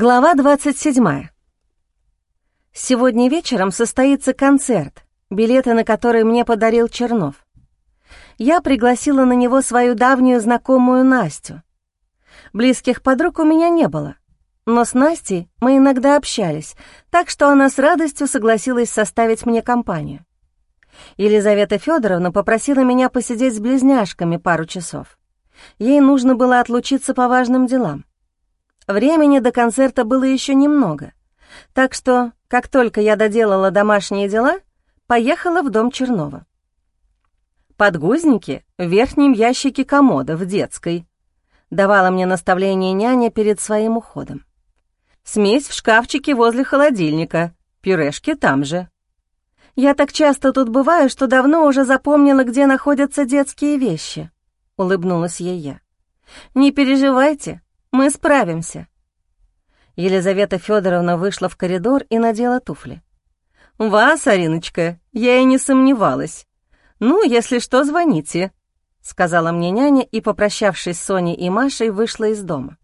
Глава 27. Сегодня вечером состоится концерт, билеты на который мне подарил Чернов. Я пригласила на него свою давнюю знакомую Настю. Близких подруг у меня не было, но с Настей мы иногда общались, так что она с радостью согласилась составить мне компанию. Елизавета Федоровна попросила меня посидеть с близняшками пару часов. Ей нужно было отлучиться по важным делам. Времени до концерта было еще немного, так что, как только я доделала домашние дела, поехала в дом Чернова. «Подгузники в верхнем ящике комода в детской», давала мне наставление няня перед своим уходом. «Смесь в шкафчике возле холодильника, пюрешки там же». «Я так часто тут бываю, что давно уже запомнила, где находятся детские вещи», — улыбнулась ей я. «Не переживайте, мы справимся». Елизавета Федоровна вышла в коридор и надела туфли. «Вас, Ариночка, я и не сомневалась. Ну, если что, звоните», — сказала мне няня и, попрощавшись с Соней и Машей, вышла из дома.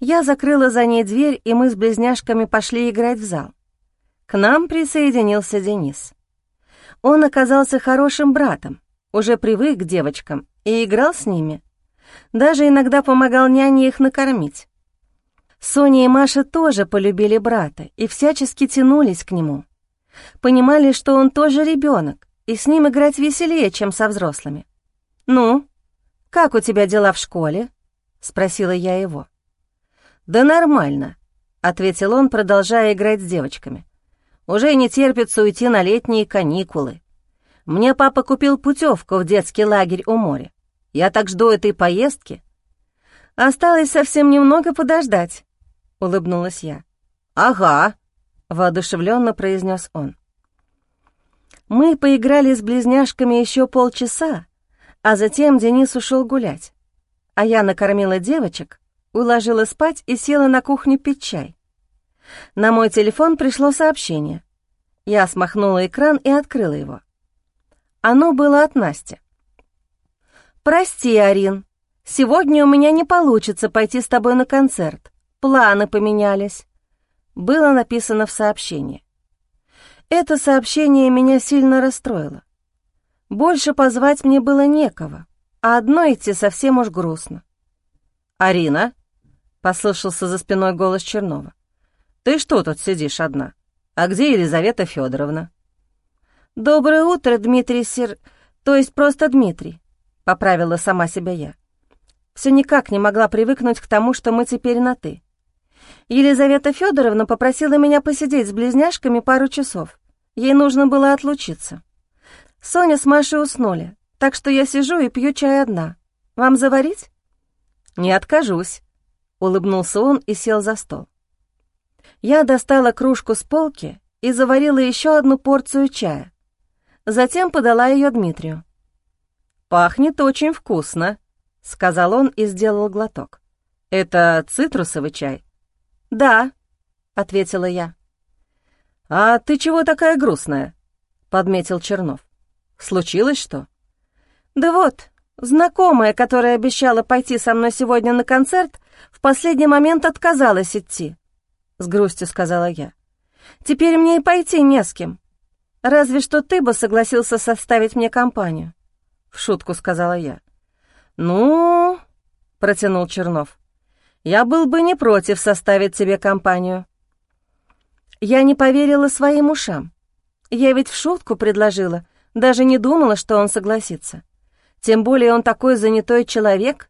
Я закрыла за ней дверь, и мы с близняшками пошли играть в зал. К нам присоединился Денис. Он оказался хорошим братом, уже привык к девочкам и играл с ними, даже иногда помогал няне их накормить. Соня и Маша тоже полюбили брата и всячески тянулись к нему. Понимали, что он тоже ребенок, и с ним играть веселее, чем со взрослыми. «Ну, как у тебя дела в школе?» — спросила я его. «Да нормально», — ответил он, продолжая играть с девочками. «Уже не терпится уйти на летние каникулы. Мне папа купил путевку в детский лагерь у моря. Я так жду этой поездки. Осталось совсем немного подождать, улыбнулась я. Ага, воодушевленно произнес он. Мы поиграли с близняшками еще полчаса, а затем Денис ушел гулять. А я накормила девочек, уложила спать и села на кухню пить чай. На мой телефон пришло сообщение. Я смахнула экран и открыла его. Оно было от Насти. «Прости, Арин, сегодня у меня не получится пойти с тобой на концерт. Планы поменялись», — было написано в сообщении. Это сообщение меня сильно расстроило. Больше позвать мне было некого, а одно идти совсем уж грустно. «Арина?» — послышался за спиной голос Чернова. «Ты что тут сидишь одна? А где Елизавета Федоровна? «Доброе утро, Дмитрий Сер... то есть просто Дмитрий. — поправила сама себя я. Все никак не могла привыкнуть к тому, что мы теперь на «ты». Елизавета Федоровна попросила меня посидеть с близняшками пару часов. Ей нужно было отлучиться. Соня с Машей уснули, так что я сижу и пью чай одна. Вам заварить? Не откажусь, улыбнулся он и сел за стол. Я достала кружку с полки и заварила еще одну порцию чая. Затем подала ее Дмитрию. «Пахнет очень вкусно», — сказал он и сделал глоток. «Это цитрусовый чай?» «Да», — ответила я. «А ты чего такая грустная?» — подметил Чернов. «Случилось что?» «Да вот, знакомая, которая обещала пойти со мной сегодня на концерт, в последний момент отказалась идти», — с грустью сказала я. «Теперь мне и пойти не с кем. Разве что ты бы согласился составить мне компанию» в шутку сказала я. «Ну...» — протянул Чернов. «Я был бы не против составить тебе компанию». Я не поверила своим ушам. Я ведь в шутку предложила, даже не думала, что он согласится. Тем более он такой занятой человек.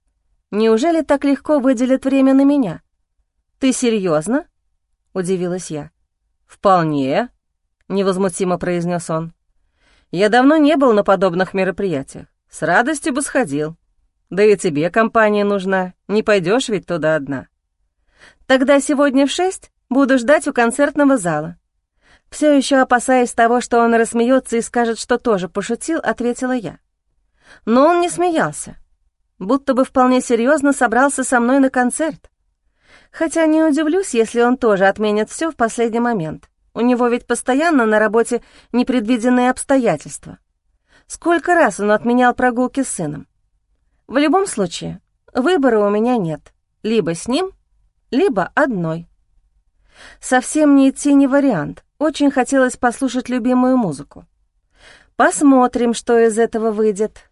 Неужели так легко выделит время на меня? «Ты серьезно? удивилась я. «Вполне», — невозмутимо произнес он. «Я давно не был на подобных мероприятиях. С радостью бы сходил. Да и тебе компания нужна, не пойдешь ведь туда одна. Тогда сегодня в шесть буду ждать у концертного зала. Все еще опасаясь того, что он рассмеется и скажет, что тоже пошутил, ответила я. Но он не смеялся, будто бы вполне серьезно собрался со мной на концерт. Хотя не удивлюсь, если он тоже отменит все в последний момент. У него ведь постоянно на работе непредвиденные обстоятельства. Сколько раз он отменял прогулки с сыном. В любом случае, выбора у меня нет. Либо с ним, либо одной. Совсем не идти не вариант. Очень хотелось послушать любимую музыку. Посмотрим, что из этого выйдет.